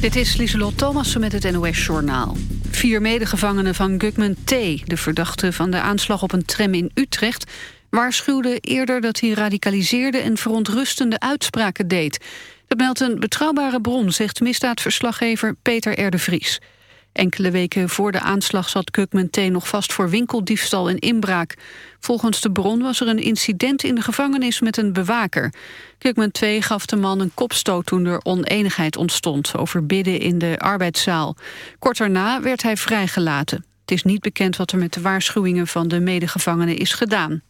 Dit is Lieselot Thomassen met het NOS-journaal. Vier medegevangenen van Gugman T., de verdachte van de aanslag op een tram in Utrecht... waarschuwden eerder dat hij radicaliseerde en verontrustende uitspraken deed. Dat meldt een betrouwbare bron, zegt misdaadverslaggever Peter R. de Vries. Enkele weken voor de aanslag zat Kukman T. nog vast voor winkeldiefstal en inbraak. Volgens de bron was er een incident in de gevangenis met een bewaker. Kukman 2 gaf de man een kopstoot toen er oneenigheid ontstond... over bidden in de arbeidszaal. Kort daarna werd hij vrijgelaten. Het is niet bekend wat er met de waarschuwingen van de medegevangenen is gedaan.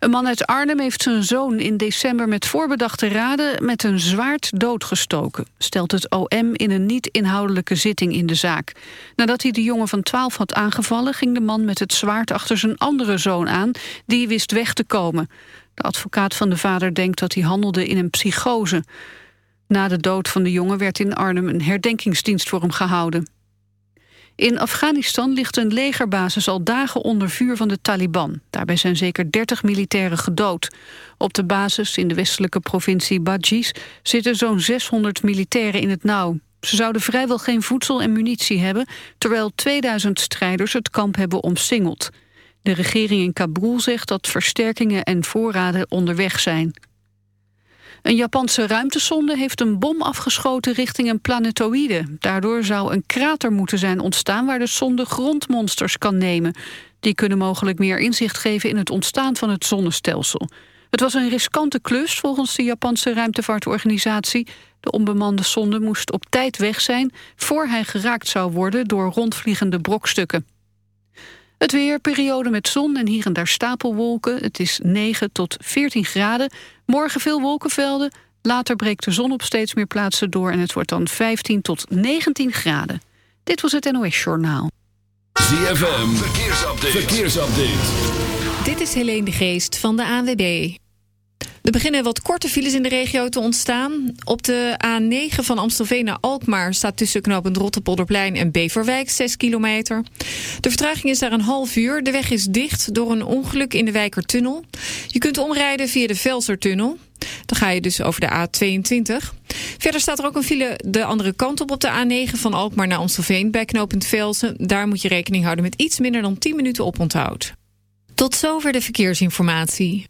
Een man uit Arnhem heeft zijn zoon in december met voorbedachte raden met een zwaard doodgestoken, stelt het OM in een niet-inhoudelijke zitting in de zaak. Nadat hij de jongen van 12 had aangevallen, ging de man met het zwaard achter zijn andere zoon aan, die wist weg te komen. De advocaat van de vader denkt dat hij handelde in een psychose. Na de dood van de jongen werd in Arnhem een herdenkingsdienst voor hem gehouden. In Afghanistan ligt een legerbasis al dagen onder vuur van de Taliban. Daarbij zijn zeker 30 militairen gedood. Op de basis in de westelijke provincie Badghis zitten zo'n 600 militairen in het nauw. Ze zouden vrijwel geen voedsel en munitie hebben... terwijl 2000 strijders het kamp hebben omsingeld. De regering in Kabul zegt dat versterkingen en voorraden onderweg zijn. Een Japanse ruimtesonde heeft een bom afgeschoten richting een planetoïde. Daardoor zou een krater moeten zijn ontstaan waar de sonde grondmonsters kan nemen. Die kunnen mogelijk meer inzicht geven in het ontstaan van het zonnestelsel. Het was een riskante klus volgens de Japanse ruimtevaartorganisatie. De onbemande sonde moest op tijd weg zijn... voor hij geraakt zou worden door rondvliegende brokstukken. Het weer, periode met zon en hier en daar stapelwolken. Het is 9 tot 14 graden. Morgen veel wolkenvelden. Later breekt de zon op steeds meer plaatsen door... en het wordt dan 15 tot 19 graden. Dit was het NOS Journaal. ZFM, verkeersupdate. verkeersupdate. Dit is Helene de Geest van de ANWB. Er beginnen wat korte files in de regio te ontstaan. Op de A9 van Amstelveen naar Alkmaar staat tussen knooppunt Rotterpolderplein en Beverwijk 6 kilometer. De vertraging is daar een half uur. De weg is dicht door een ongeluk in de Wijkertunnel. Je kunt omrijden via de Velsertunnel. Dan ga je dus over de A22. Verder staat er ook een file de andere kant op op de A9 van Alkmaar naar Amstelveen bij knooppunt Velsen. Daar moet je rekening houden met iets minder dan 10 minuten oponthoud. Tot zover de verkeersinformatie.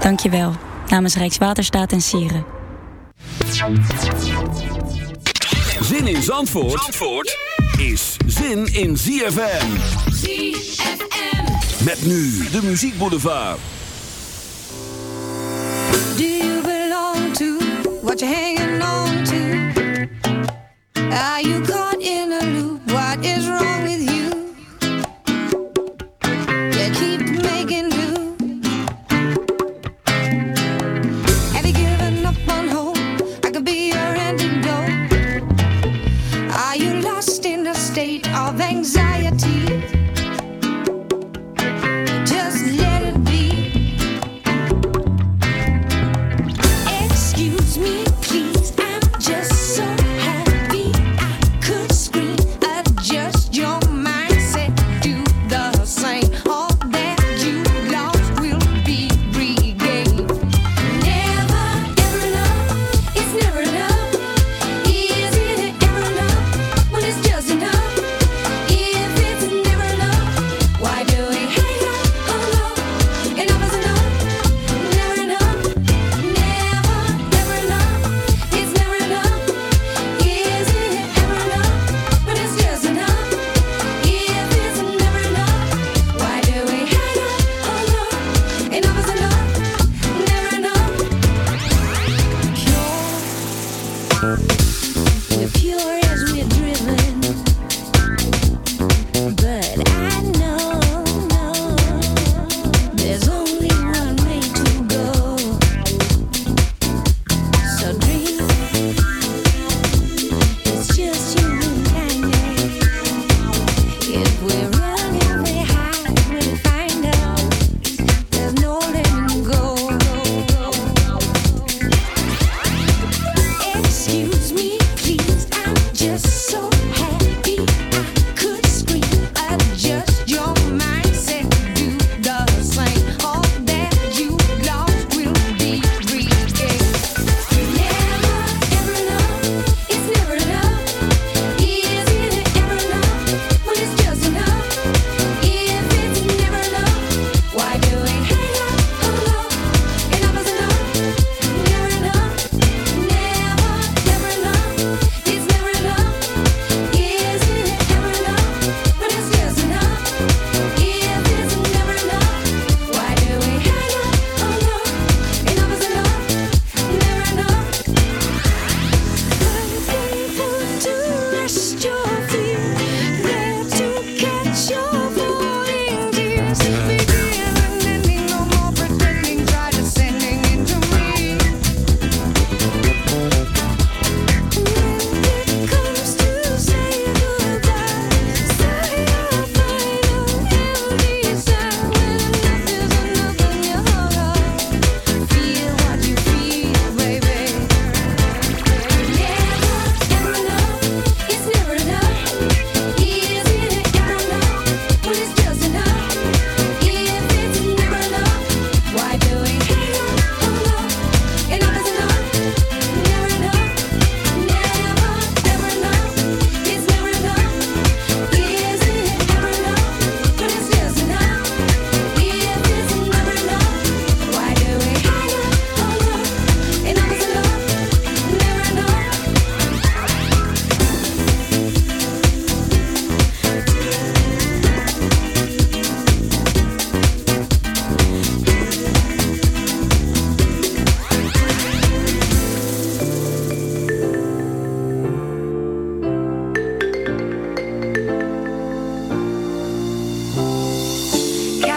Dankjewel. Namens Rijkswaterstaat en Sieren. Zin in Zandvoort, Zandvoort yeah! is zin in ZFM. ZFM. Met nu de muziekboulevard. Do you belong to what you're hanging on to? Are you caught in a loop? What is wrong with you? You keep making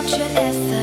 such an.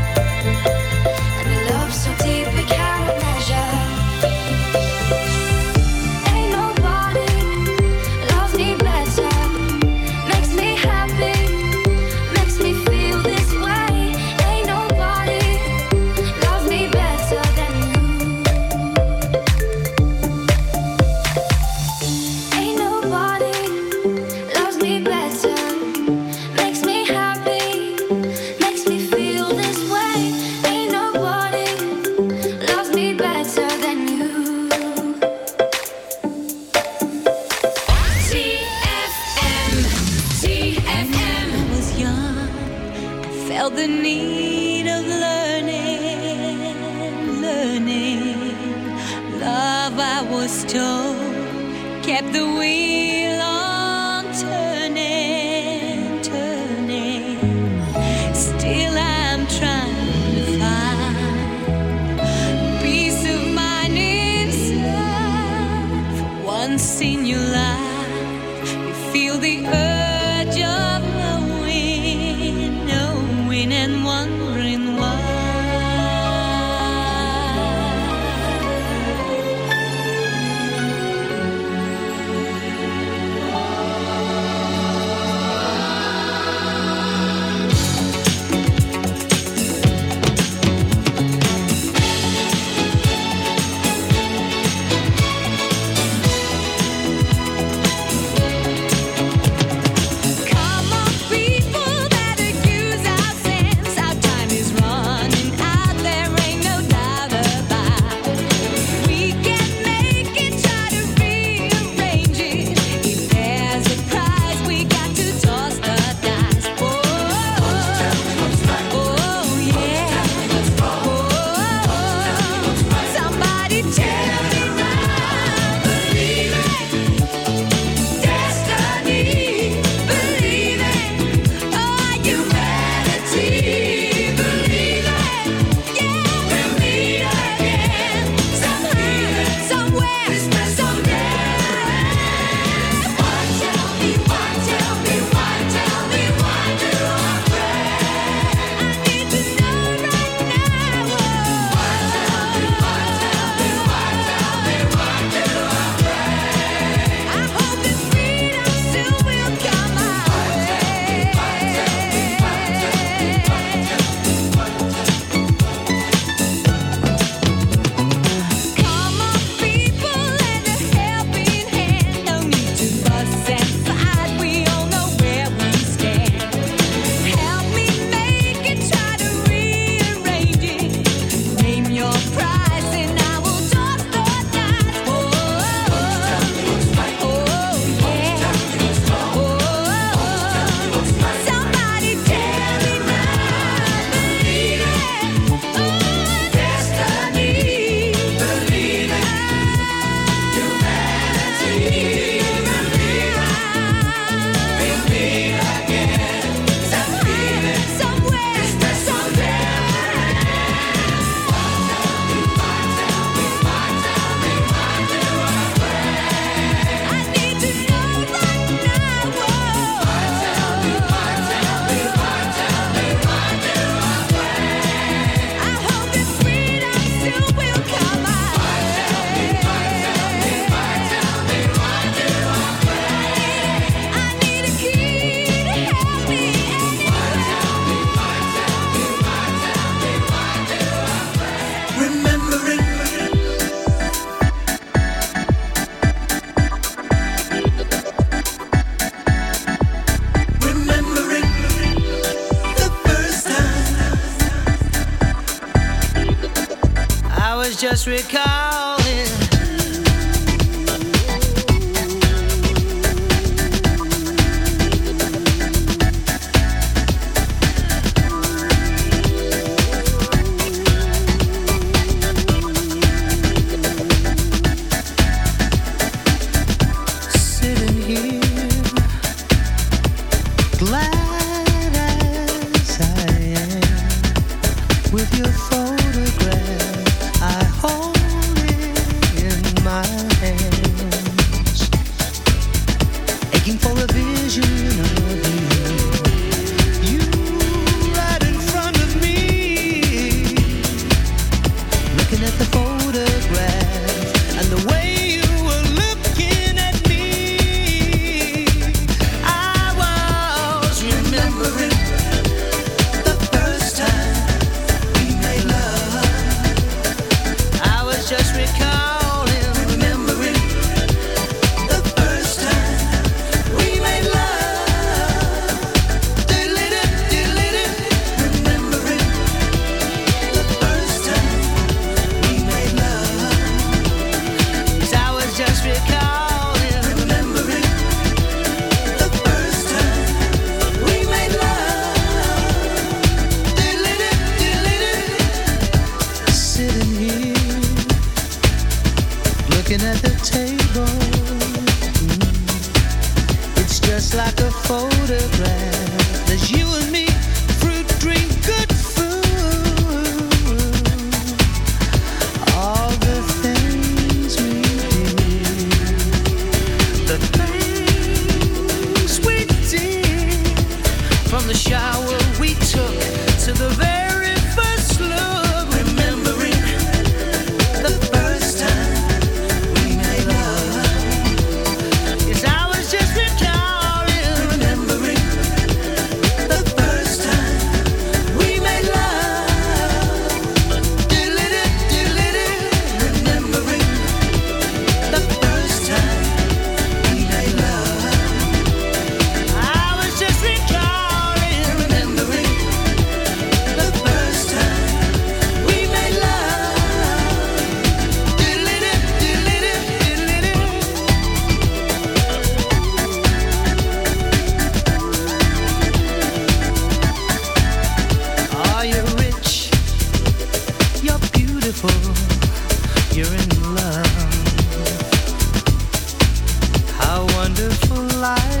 life.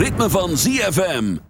ritme van ZFM.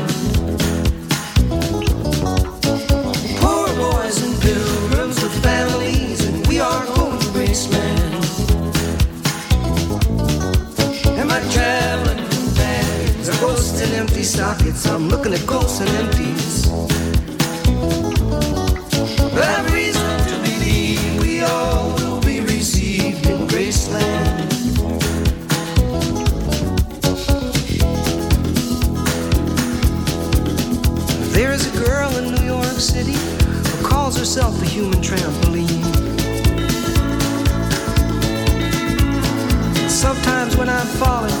empty sockets. I'm looking at ghosts and empties. Have reason to believe we all will be received in Graceland. There is a girl in New York City who calls herself the human trampoline. Sometimes when I'm falling,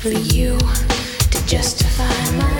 For you to justify my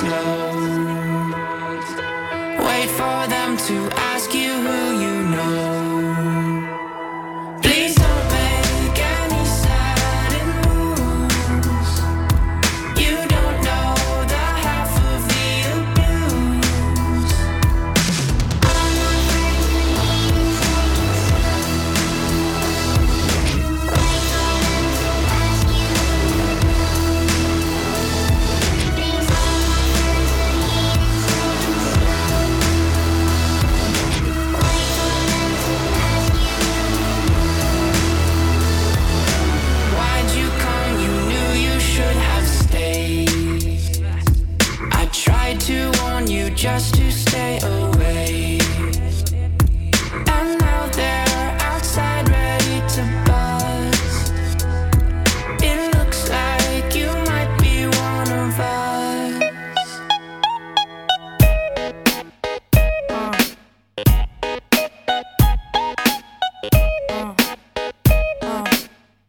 slow.